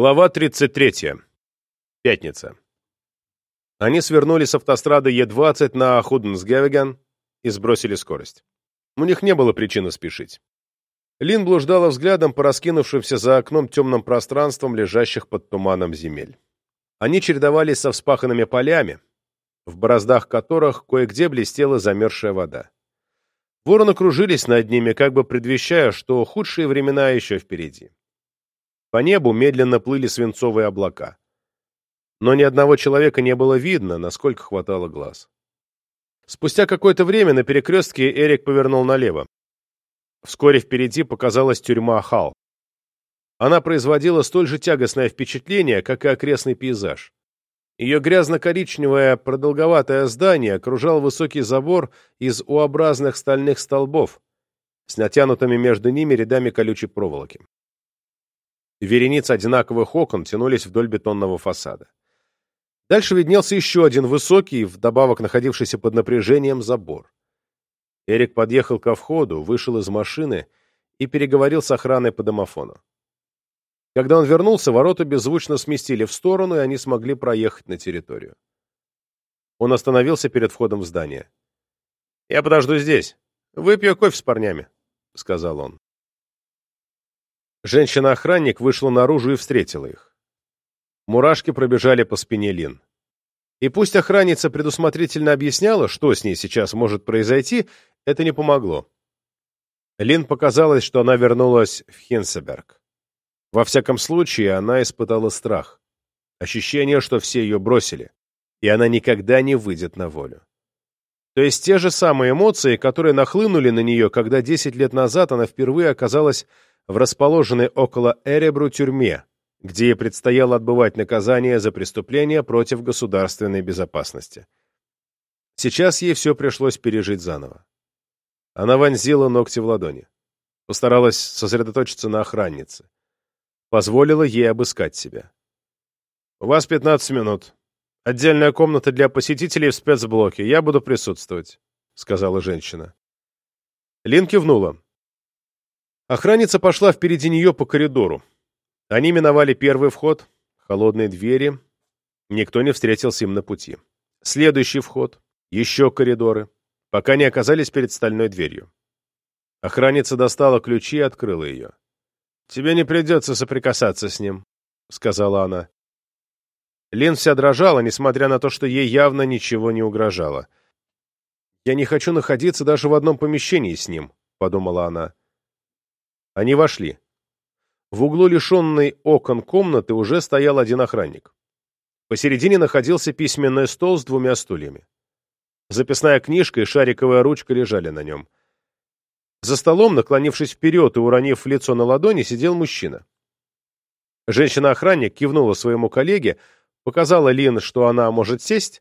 Глава 33. Пятница. Они свернули с автострады Е-20 на Худенсгевеген и сбросили скорость. У них не было причины спешить. Лин блуждала взглядом по раскинувшимся за окном темным пространствам, лежащих под туманом земель. Они чередовались со вспаханными полями, в бороздах которых кое-где блестела замерзшая вода. Вороны кружились над ними, как бы предвещая, что худшие времена еще впереди. По небу медленно плыли свинцовые облака. Но ни одного человека не было видно, насколько хватало глаз. Спустя какое-то время на перекрестке Эрик повернул налево. Вскоре впереди показалась тюрьма Хал. Она производила столь же тягостное впечатление, как и окрестный пейзаж. Ее грязно-коричневое продолговатое здание окружал высокий забор из U-образных стальных столбов с натянутыми между ними рядами колючей проволоки. Вереницы одинаковых окон тянулись вдоль бетонного фасада. Дальше виднелся еще один высокий, вдобавок находившийся под напряжением, забор. Эрик подъехал ко входу, вышел из машины и переговорил с охраной по домофону. Когда он вернулся, ворота беззвучно сместили в сторону, и они смогли проехать на территорию. Он остановился перед входом в здание. «Я подожду здесь. Выпью кофе с парнями», — сказал он. Женщина-охранник вышла наружу и встретила их. Мурашки пробежали по спине Лин. И пусть охранница предусмотрительно объясняла, что с ней сейчас может произойти, это не помогло. Лин показалось, что она вернулась в Хенсеберг. Во всяком случае, она испытала страх. Ощущение, что все ее бросили, и она никогда не выйдет на волю. То есть те же самые эмоции, которые нахлынули на нее, когда 10 лет назад она впервые оказалась в расположенной около Эребру тюрьме, где ей предстояло отбывать наказание за преступления против государственной безопасности. Сейчас ей все пришлось пережить заново. Она вонзила ногти в ладони. Постаралась сосредоточиться на охраннице. Позволила ей обыскать себя. «У вас 15 минут. Отдельная комната для посетителей в спецблоке. Я буду присутствовать», — сказала женщина. Лин кивнула. Охранница пошла впереди нее по коридору. Они миновали первый вход, холодные двери. Никто не встретился им на пути. Следующий вход, еще коридоры, пока не оказались перед стальной дверью. Охранница достала ключи и открыла ее. «Тебе не придется соприкасаться с ним», — сказала она. Лин вся дрожала, несмотря на то, что ей явно ничего не угрожало. «Я не хочу находиться даже в одном помещении с ним», — подумала она. Они вошли. В углу лишенной окон комнаты уже стоял один охранник. Посередине находился письменный стол с двумя стульями. Записная книжка и шариковая ручка лежали на нем. За столом, наклонившись вперед и уронив лицо на ладони, сидел мужчина. Женщина-охранник кивнула своему коллеге, показала Лин, что она может сесть,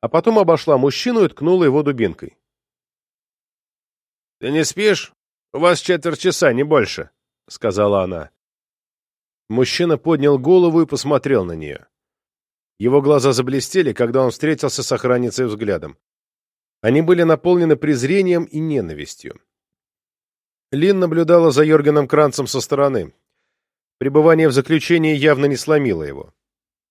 а потом обошла мужчину и ткнула его дубинкой. «Ты не спишь?» «У вас четверть часа, не больше», — сказала она. Мужчина поднял голову и посмотрел на нее. Его глаза заблестели, когда он встретился с охранницей взглядом. Они были наполнены презрением и ненавистью. Лин наблюдала за Йоргеном Кранцем со стороны. Пребывание в заключении явно не сломило его.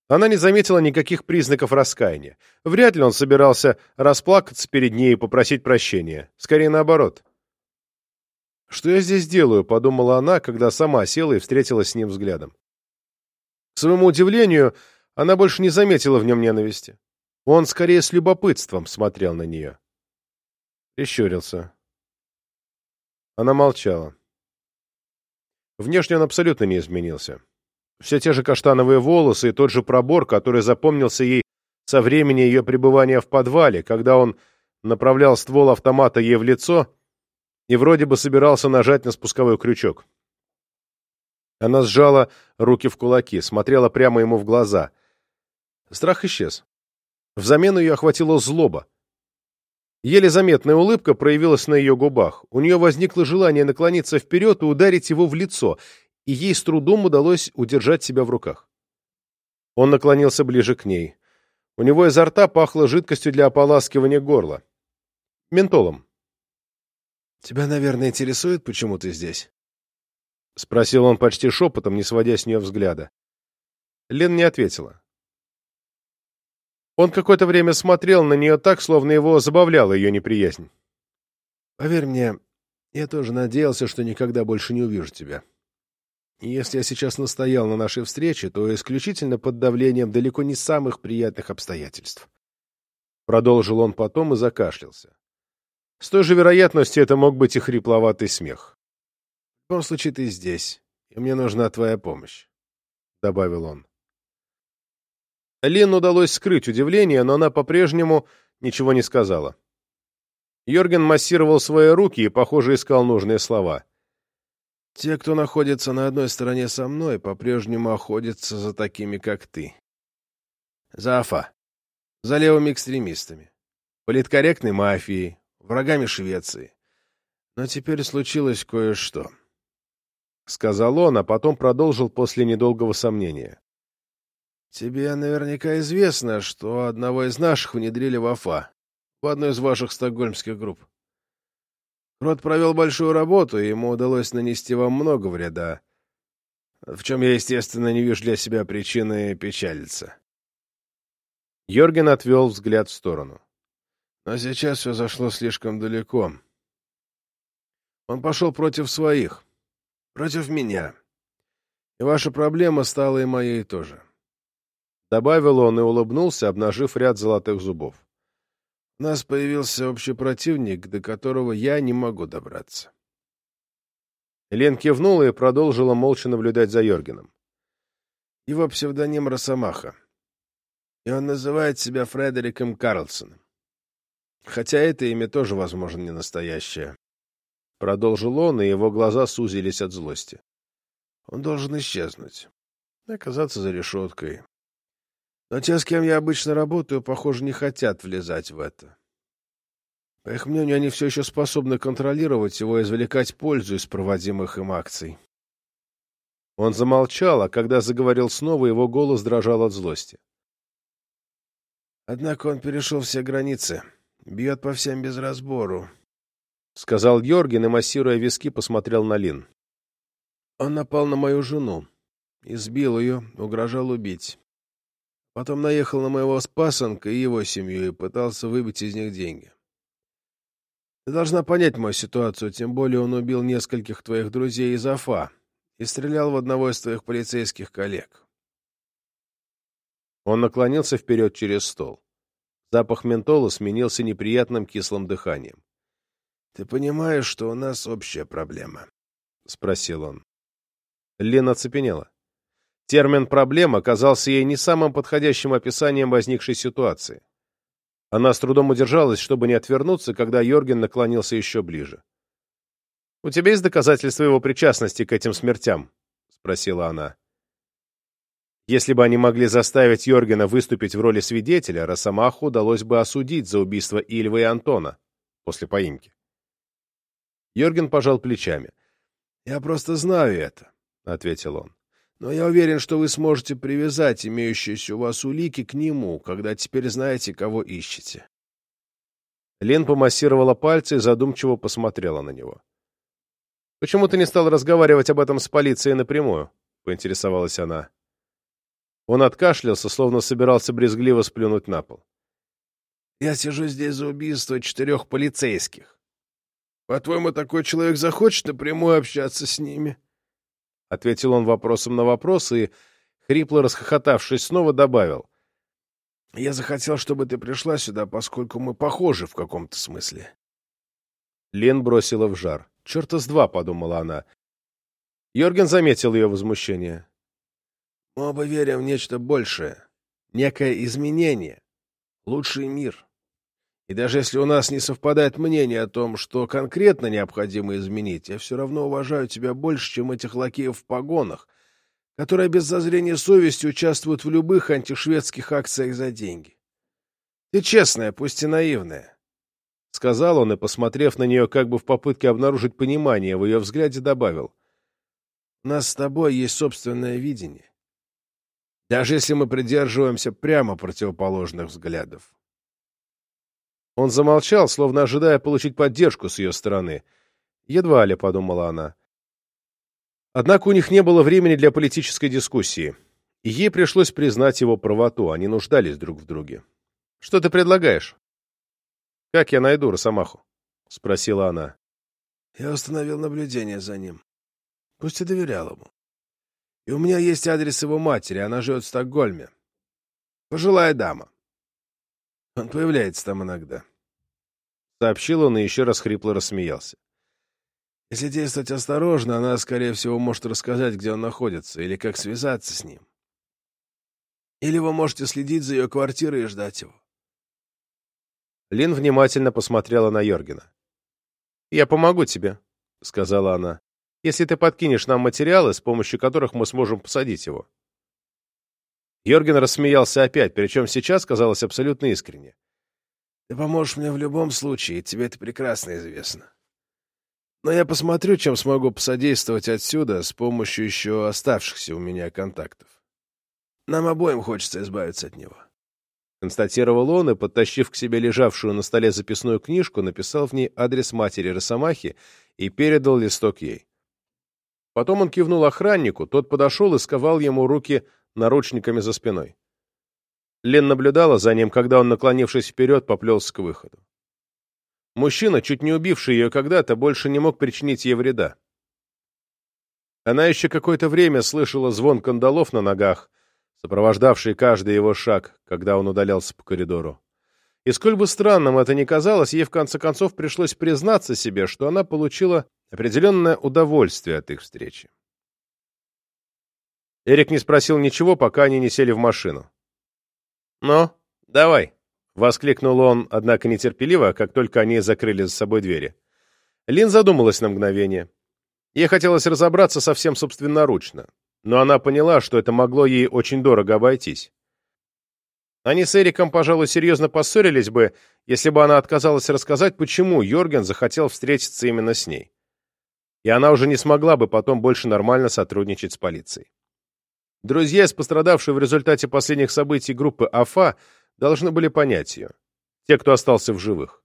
Она не заметила никаких признаков раскаяния. Вряд ли он собирался расплакаться перед ней и попросить прощения. Скорее наоборот. «Что я здесь делаю?» — подумала она, когда сама села и встретилась с ним взглядом. К своему удивлению, она больше не заметила в нем ненависти. Он скорее с любопытством смотрел на нее. Прищурился. Она молчала. Внешне он абсолютно не изменился. Все те же каштановые волосы и тот же пробор, который запомнился ей со времени ее пребывания в подвале, когда он направлял ствол автомата ей в лицо — и вроде бы собирался нажать на спусковой крючок. Она сжала руки в кулаки, смотрела прямо ему в глаза. Страх исчез. Взамен ее охватила злоба. Еле заметная улыбка проявилась на ее губах. У нее возникло желание наклониться вперед и ударить его в лицо, и ей с трудом удалось удержать себя в руках. Он наклонился ближе к ней. У него изо рта пахло жидкостью для ополаскивания горла. Ментолом. «Тебя, наверное, интересует, почему ты здесь?» — спросил он почти шепотом, не сводя с нее взгляда. Лен не ответила. Он какое-то время смотрел на нее так, словно его забавляла ее неприязнь. «Поверь мне, я тоже надеялся, что никогда больше не увижу тебя. И если я сейчас настоял на нашей встрече, то исключительно под давлением далеко не самых приятных обстоятельств». Продолжил он потом и закашлялся. С той же вероятностью это мог быть и хрипловатый смех. «В любом случае ты здесь, и мне нужна твоя помощь», — добавил он. Лин удалось скрыть удивление, но она по-прежнему ничего не сказала. Йорген массировал свои руки и, похоже, искал нужные слова. «Те, кто находится на одной стороне со мной, по-прежнему охотятся за такими, как ты. За АФА. За левыми экстремистами. Политкорректной мафией. Врагами Швеции. Но теперь случилось кое-что». — сказал он, а потом продолжил после недолгого сомнения. Тебе наверняка известно, что одного из наших внедрили в АФА, в одну из ваших стокгольмских групп. Рот провел большую работу, и ему удалось нанести вам много вреда, в чем я, естественно, не вижу для себя причины печалиться. Йорген отвел взгляд в сторону. Но сейчас все зашло слишком далеко. Он пошел против своих, против меня. И ваша проблема стала и моей тоже. Добавил он и улыбнулся, обнажив ряд золотых зубов. У нас появился общий противник, до которого я не могу добраться. Лен кивнула и продолжила молча наблюдать за Йоргеном. Его псевдоним Росомаха. И он называет себя Фредериком Карлсоном. Хотя это имя тоже, возможно, не настоящее. Продолжил он, и его глаза сузились от злости. Он должен исчезнуть. Оказаться за решеткой. Но те, с кем я обычно работаю, похоже, не хотят влезать в это. По их мнению, они все еще способны контролировать его и извлекать пользу из проводимых им акций. Он замолчал, а когда заговорил снова, его голос дрожал от злости. Однако он перешел все границы, бьет по всем без разбору. — сказал Йорген и, массируя виски, посмотрел на Лин. Он напал на мою жену, избил ее, угрожал убить. Потом наехал на моего спасанка и его семью и пытался выбить из них деньги. Ты должна понять мою ситуацию, тем более он убил нескольких твоих друзей из Афа и стрелял в одного из твоих полицейских коллег. Он наклонился вперед через стол. Запах ментола сменился неприятным кислым дыханием. — Ты понимаешь, что у нас общая проблема? — спросил он. Лена оцепенела. Термин «проблема» казался ей не самым подходящим описанием возникшей ситуации. Она с трудом удержалась, чтобы не отвернуться, когда Йорген наклонился еще ближе. «У тебя есть доказательства его причастности к этим смертям?» — спросила она. Если бы они могли заставить Йоргена выступить в роли свидетеля, Росомаху удалось бы осудить за убийство Ильвы и Антона после поимки. Йорген пожал плечами. «Я просто знаю это», — ответил он. Но я уверен, что вы сможете привязать имеющиеся у вас улики к нему, когда теперь знаете, кого ищете. Лен помассировала пальцы и задумчиво посмотрела на него. «Почему ты не стал разговаривать об этом с полицией напрямую?» — поинтересовалась она. Он откашлялся, словно собирался брезгливо сплюнуть на пол. «Я сижу здесь за убийство четырех полицейских. По-твоему, такой человек захочет напрямую общаться с ними?» — ответил он вопросом на вопрос и, хрипло расхохотавшись, снова добавил. «Я захотел, чтобы ты пришла сюда, поскольку мы похожи в каком-то смысле». Лен бросила в жар. «Черта с два», — подумала она. Йорген заметил ее возмущение. «Мы оба верим в нечто большее, некое изменение, лучший мир». И даже если у нас не совпадает мнение о том, что конкретно необходимо изменить, я все равно уважаю тебя больше, чем этих лакеев в погонах, которые без зазрения совести участвуют в любых антишведских акциях за деньги. Ты честная, пусть и наивная. — сказал он и, посмотрев на нее как бы в попытке обнаружить понимание, в ее взгляде добавил. — У нас с тобой есть собственное видение. Даже если мы придерживаемся прямо противоположных взглядов. Он замолчал, словно ожидая получить поддержку с ее стороны. Едва ли, — подумала она. Однако у них не было времени для политической дискуссии. И ей пришлось признать его правоту, они нуждались друг в друге. «Что ты предлагаешь?» «Как я найду Росомаху?» — спросила она. «Я установил наблюдение за ним. Пусть и доверял ему. И у меня есть адрес его матери, она живет в Стокгольме. Пожилая дама. Он появляется там иногда. Сообщил он и еще раз хрипло рассмеялся. Если действовать осторожно, она, скорее всего, может рассказать, где он находится, или как связаться с ним. Или вы можете следить за ее квартирой и ждать его. Лин внимательно посмотрела на Йоргена. «Я помогу тебе», — сказала она, «если ты подкинешь нам материалы, с помощью которых мы сможем посадить его». Йорген рассмеялся опять, причем сейчас казалось абсолютно искренне. «Ты поможешь мне в любом случае, тебе это прекрасно известно. Но я посмотрю, чем смогу посодействовать отсюда с помощью еще оставшихся у меня контактов. Нам обоим хочется избавиться от него». Констатировал он и, подтащив к себе лежавшую на столе записную книжку, написал в ней адрес матери Росомахи и передал листок ей. Потом он кивнул охраннику, тот подошел и сковал ему руки наручниками за спиной. Лен наблюдала за ним, когда он, наклонившись вперед, поплелся к выходу. Мужчина, чуть не убивший ее когда-то, больше не мог причинить ей вреда. Она еще какое-то время слышала звон кандалов на ногах, сопровождавший каждый его шаг, когда он удалялся по коридору. И сколь бы странным это ни казалось, ей в конце концов пришлось признаться себе, что она получила определенное удовольствие от их встречи. Эрик не спросил ничего, пока они не сели в машину. «Ну, давай», — воскликнул он, однако нетерпеливо, как только они закрыли за собой двери. Лин задумалась на мгновение. Ей хотелось разобраться совсем собственноручно, но она поняла, что это могло ей очень дорого обойтись. Они с Эриком, пожалуй, серьезно поссорились бы, если бы она отказалась рассказать, почему Йорген захотел встретиться именно с ней. И она уже не смогла бы потом больше нормально сотрудничать с полицией. Друзья, пострадавшие в результате последних событий группы АФА, должны были понять ее. Те, кто остался в живых.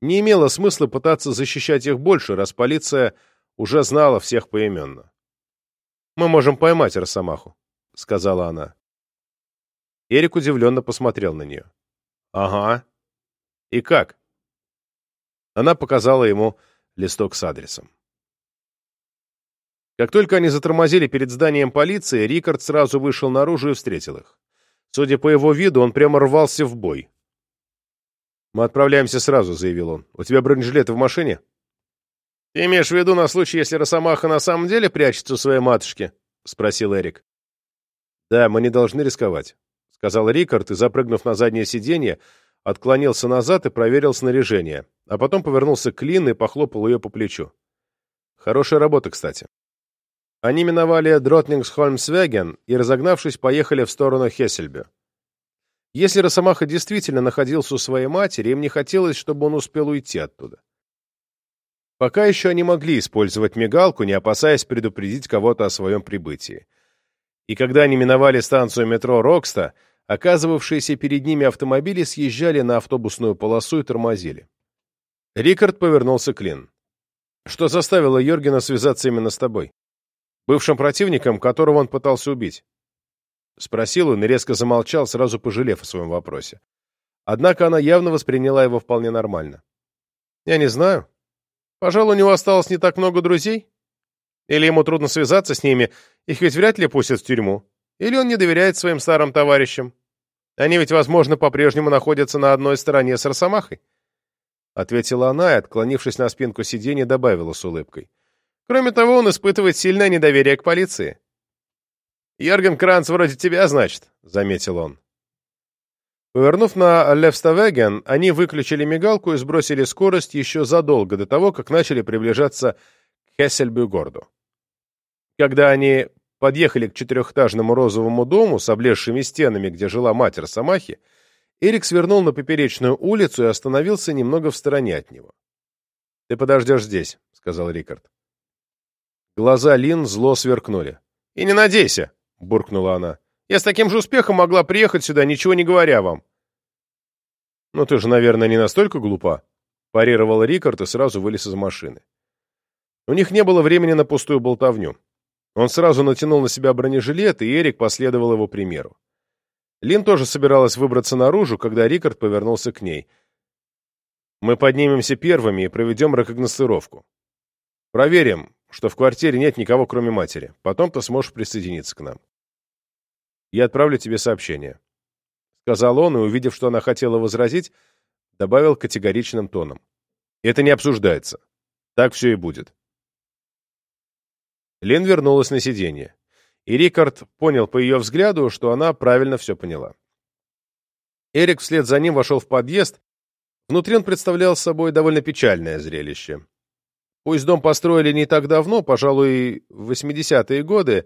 Не имело смысла пытаться защищать их больше, раз полиция уже знала всех поименно. «Мы можем поймать Росомаху», — сказала она. Эрик удивленно посмотрел на нее. «Ага. И как?» Она показала ему листок с адресом. Как только они затормозили перед зданием полиции, Рикард сразу вышел наружу и встретил их. Судя по его виду, он прямо рвался в бой. «Мы отправляемся сразу», — заявил он. «У тебя бронежилеты в машине?» «Ты имеешь в виду на случай, если Росомаха на самом деле прячется у своей матушки?» — спросил Эрик. «Да, мы не должны рисковать», — сказал Рикард и, запрыгнув на заднее сиденье, отклонился назад и проверил снаряжение, а потом повернулся к Лин и похлопал ее по плечу. «Хорошая работа, кстати». Они миновали Дротнингсхольмсвеген и, разогнавшись, поехали в сторону Хессельбе. Если Росомаха действительно находился у своей матери, им не хотелось, чтобы он успел уйти оттуда. Пока еще они могли использовать мигалку, не опасаясь предупредить кого-то о своем прибытии. И когда они миновали станцию метро Рокста, оказывавшиеся перед ними автомобили съезжали на автобусную полосу и тормозили. Рикард повернулся к Лин. «Что заставило Йоргена связаться именно с тобой?» Бывшим противником, которого он пытался убить? Спросил он и резко замолчал, сразу пожалев о своем вопросе. Однако она явно восприняла его вполне нормально. «Я не знаю. Пожалуй, у него осталось не так много друзей. Или ему трудно связаться с ними, их ведь вряд ли пустят в тюрьму. Или он не доверяет своим старым товарищам. Они ведь, возможно, по-прежнему находятся на одной стороне с Росомахой». Ответила она и, отклонившись на спинку сиденья, добавила с улыбкой. Кроме того, он испытывает сильное недоверие к полиции. «Йорген Кранц вроде тебя, значит», — заметил он. Повернув на Левставеген, они выключили мигалку и сбросили скорость еще задолго до того, как начали приближаться к Хессельбюгорду. Когда они подъехали к четырехэтажному розовому дому с облезшими стенами, где жила мать Росомахи, Эрик свернул на поперечную улицу и остановился немного в стороне от него. «Ты подождешь здесь», — сказал Рикард. Глаза Лин зло сверкнули. «И не надейся!» — буркнула она. «Я с таким же успехом могла приехать сюда, ничего не говоря вам». «Ну ты же, наверное, не настолько глупа», — парировал Рикард и сразу вылез из машины. У них не было времени на пустую болтовню. Он сразу натянул на себя бронежилет, и Эрик последовал его примеру. Лин тоже собиралась выбраться наружу, когда Рикард повернулся к ней. «Мы поднимемся первыми и проведем рекогносцировку. Проверим, что в квартире нет никого, кроме матери. Потом ты сможешь присоединиться к нам. Я отправлю тебе сообщение», — сказал он, и, увидев, что она хотела возразить, добавил категоричным тоном. «Это не обсуждается. Так все и будет». Лен вернулась на сиденье, и Рикард понял по ее взгляду, что она правильно все поняла. Эрик вслед за ним вошел в подъезд. Внутри он представлял собой довольно печальное зрелище. Пусть дом построили не так давно, пожалуй, в 80-е годы,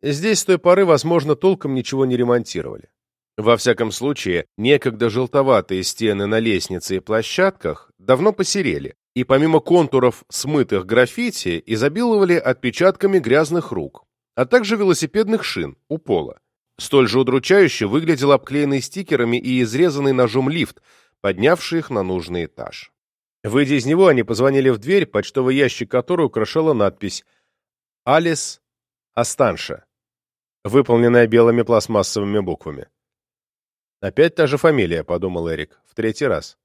здесь с той поры, возможно, толком ничего не ремонтировали. Во всяком случае, некогда желтоватые стены на лестнице и площадках давно посерели, и помимо контуров смытых граффити изобиловали отпечатками грязных рук, а также велосипедных шин у пола. Столь же удручающе выглядел обклеенный стикерами и изрезанный ножом лифт, поднявший их на нужный этаж. Выйдя из него, они позвонили в дверь, почтовый ящик которой украшала надпись «Алис Астанша», выполненная белыми пластмассовыми буквами. «Опять та же фамилия», — подумал Эрик, в третий раз.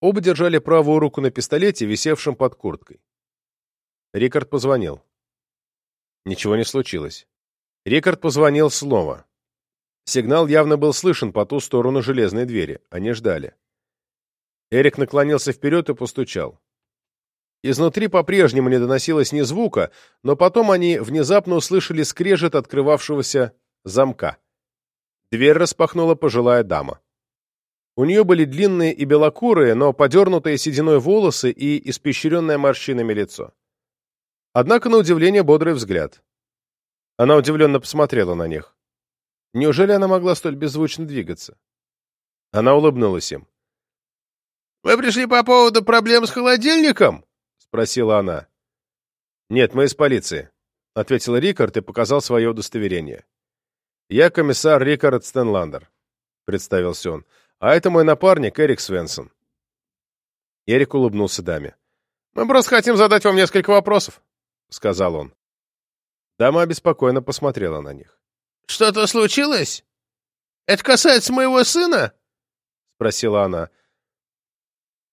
Оба держали правую руку на пистолете, висевшем под курткой. Рикард позвонил. Ничего не случилось. Рикард позвонил снова. Сигнал явно был слышен по ту сторону железной двери. Они ждали. Эрик наклонился вперед и постучал. Изнутри по-прежнему не доносилось ни звука, но потом они внезапно услышали скрежет открывавшегося замка. Дверь распахнула пожилая дама. У нее были длинные и белокурые, но подернутые сединой волосы и испещренное морщинами лицо. Однако, на удивление, бодрый взгляд. Она удивленно посмотрела на них. Неужели она могла столь беззвучно двигаться? Она улыбнулась им. «Вы пришли по поводу проблем с холодильником?» — спросила она. «Нет, мы из полиции», — ответил Рикард и показал свое удостоверение. «Я комиссар Рикард Стенландер», — представился он. А это мой напарник Эрик Свенсон. Эрик улыбнулся даме. «Мы просто хотим задать вам несколько вопросов», — сказал он. Дама обеспокоенно посмотрела на них. «Что-то случилось? Это касается моего сына?» — спросила она.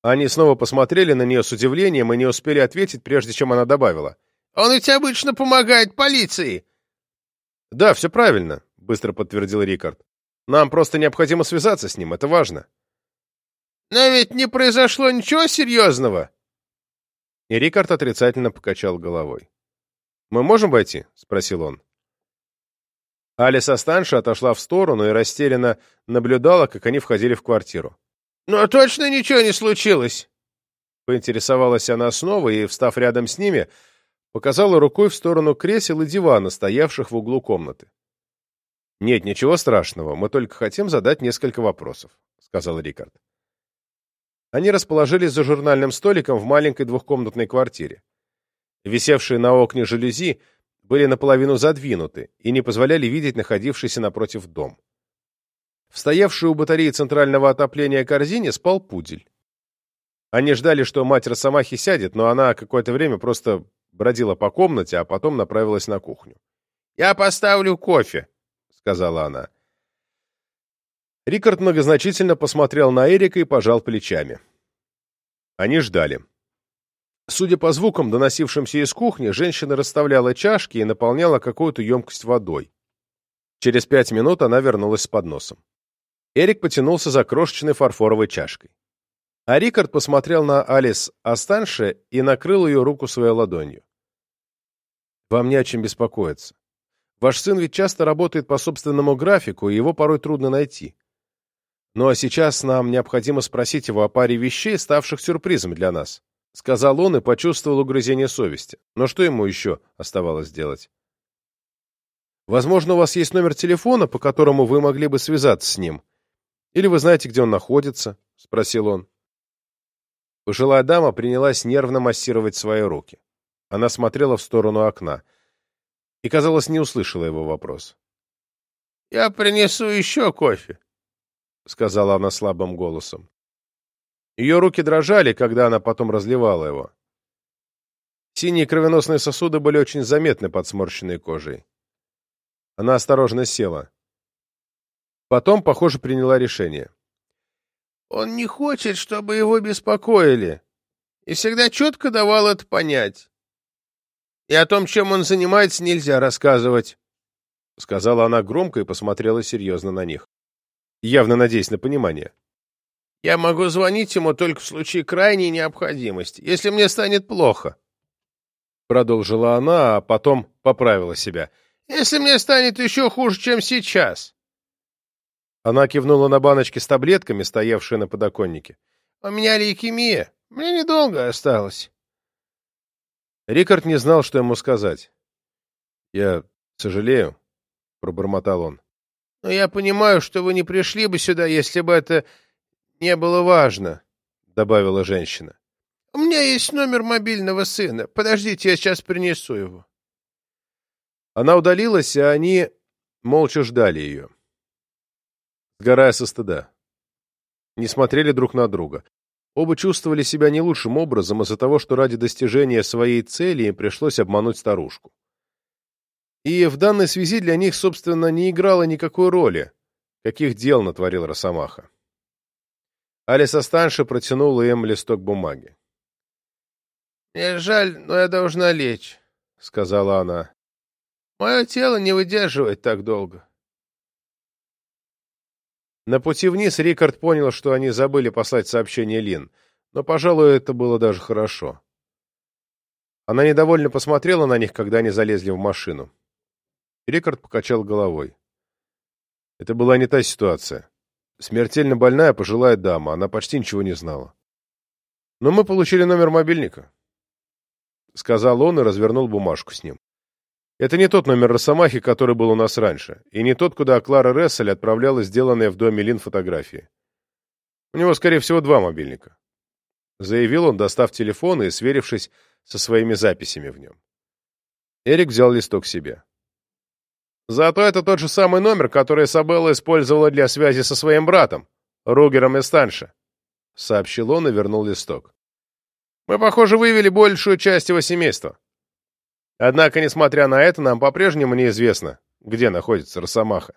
Они снова посмотрели на нее с удивлением и не успели ответить, прежде чем она добавила. «Он ведь обычно помогает полиции!» «Да, все правильно», — быстро подтвердил Рикард. Нам просто необходимо связаться с ним, это важно. Но ведь не произошло ничего серьезного. И Рикард отрицательно покачал головой. «Мы можем войти?» — спросил он. Алиса Станша отошла в сторону и растерянно наблюдала, как они входили в квартиру. «Но точно ничего не случилось?» Поинтересовалась она снова и, встав рядом с ними, показала рукой в сторону кресел и дивана, стоявших в углу комнаты. «Нет, ничего страшного, мы только хотим задать несколько вопросов», — сказал Рикард. Они расположились за журнальным столиком в маленькой двухкомнатной квартире. Висевшие на окне жалюзи были наполовину задвинуты и не позволяли видеть находившийся напротив дом. В стоявшей у батареи центрального отопления корзине спал пудель. Они ждали, что мать Росомахи сядет, но она какое-то время просто бродила по комнате, а потом направилась на кухню. «Я поставлю кофе», сказала она. Рикард многозначительно посмотрел на Эрика и пожал плечами. Они ждали. Судя по звукам, доносившимся из кухни, женщина расставляла чашки и наполняла какую-то емкость водой. Через пять минут она вернулась с подносом. Эрик потянулся за крошечной фарфоровой чашкой. А Рикард посмотрел на Алис Астанше и накрыл ее руку своей ладонью. «Вам не о чем беспокоиться. Ваш сын ведь часто работает по собственному графику, и его порой трудно найти. Ну а сейчас нам необходимо спросить его о паре вещей, ставших сюрпризом для нас. Сказал он и почувствовал угрызение совести. Но что ему еще оставалось делать? Возможно, у вас есть номер телефона, по которому вы могли бы связаться с ним. Или вы знаете, где он находится? — спросил он. Пожилая дама принялась нервно массировать свои руки. Она смотрела в сторону окна и, казалось, не услышала его вопрос. «Я принесу еще кофе», — сказала она слабым голосом. Ее руки дрожали, когда она потом разливала его. Синие кровеносные сосуды были очень заметны под сморщенной кожей. Она осторожно села. Потом, похоже, приняла решение. «Он не хочет, чтобы его беспокоили, и всегда четко давал это понять. И о том, чем он занимается, нельзя рассказывать», — сказала она громко и посмотрела серьезно на них, явно надеясь на понимание. «Я могу звонить ему только в случае крайней необходимости, если мне станет плохо». Продолжила она, а потом поправила себя. «Если мне станет еще хуже, чем сейчас». Она кивнула на баночки с таблетками, стоявшие на подоконнике. «У меня лейкемия. Мне недолго осталось». Рикард не знал, что ему сказать. «Я сожалею», — пробормотал он. «Но я понимаю, что вы не пришли бы сюда, если бы это не было важно», — добавила женщина. У меня есть номер мобильного сына. Подождите, я сейчас принесу его. Она удалилась, а они молча ждали ее. Сгорая со стыда. Не смотрели друг на друга. Оба чувствовали себя не лучшим образом из-за того, что ради достижения своей цели им пришлось обмануть старушку. И в данной связи для них, собственно, не играло никакой роли, каких дел натворил Росомаха. Алиса Станша протянула им листок бумаги. «Мне жаль, но я должна лечь», — сказала она. «Мое тело не выдерживает так долго». На пути вниз Рикард понял, что они забыли послать сообщение Лин, но, пожалуй, это было даже хорошо. Она недовольно посмотрела на них, когда они залезли в машину. Рикард покачал головой. Это была не та ситуация. Смертельно больная пожилая дама, она почти ничего не знала. Но мы получили номер мобильника. — сказал он и развернул бумажку с ним. Это не тот номер Росомахи, который был у нас раньше, и не тот, куда Клара Рессель отправляла сделанные в доме Лин фотографии. У него, скорее всего, два мобильника. Заявил он, достав телефон и сверившись со своими записями в нем. Эрик взял листок себе. Зато это тот же самый номер, который Сабелла использовала для связи со своим братом, Ругером Эстанше, — сообщил он и вернул листок. Мы, похоже, вывели большую часть его семейства. Однако, несмотря на это, нам по-прежнему неизвестно, где находится Росомаха.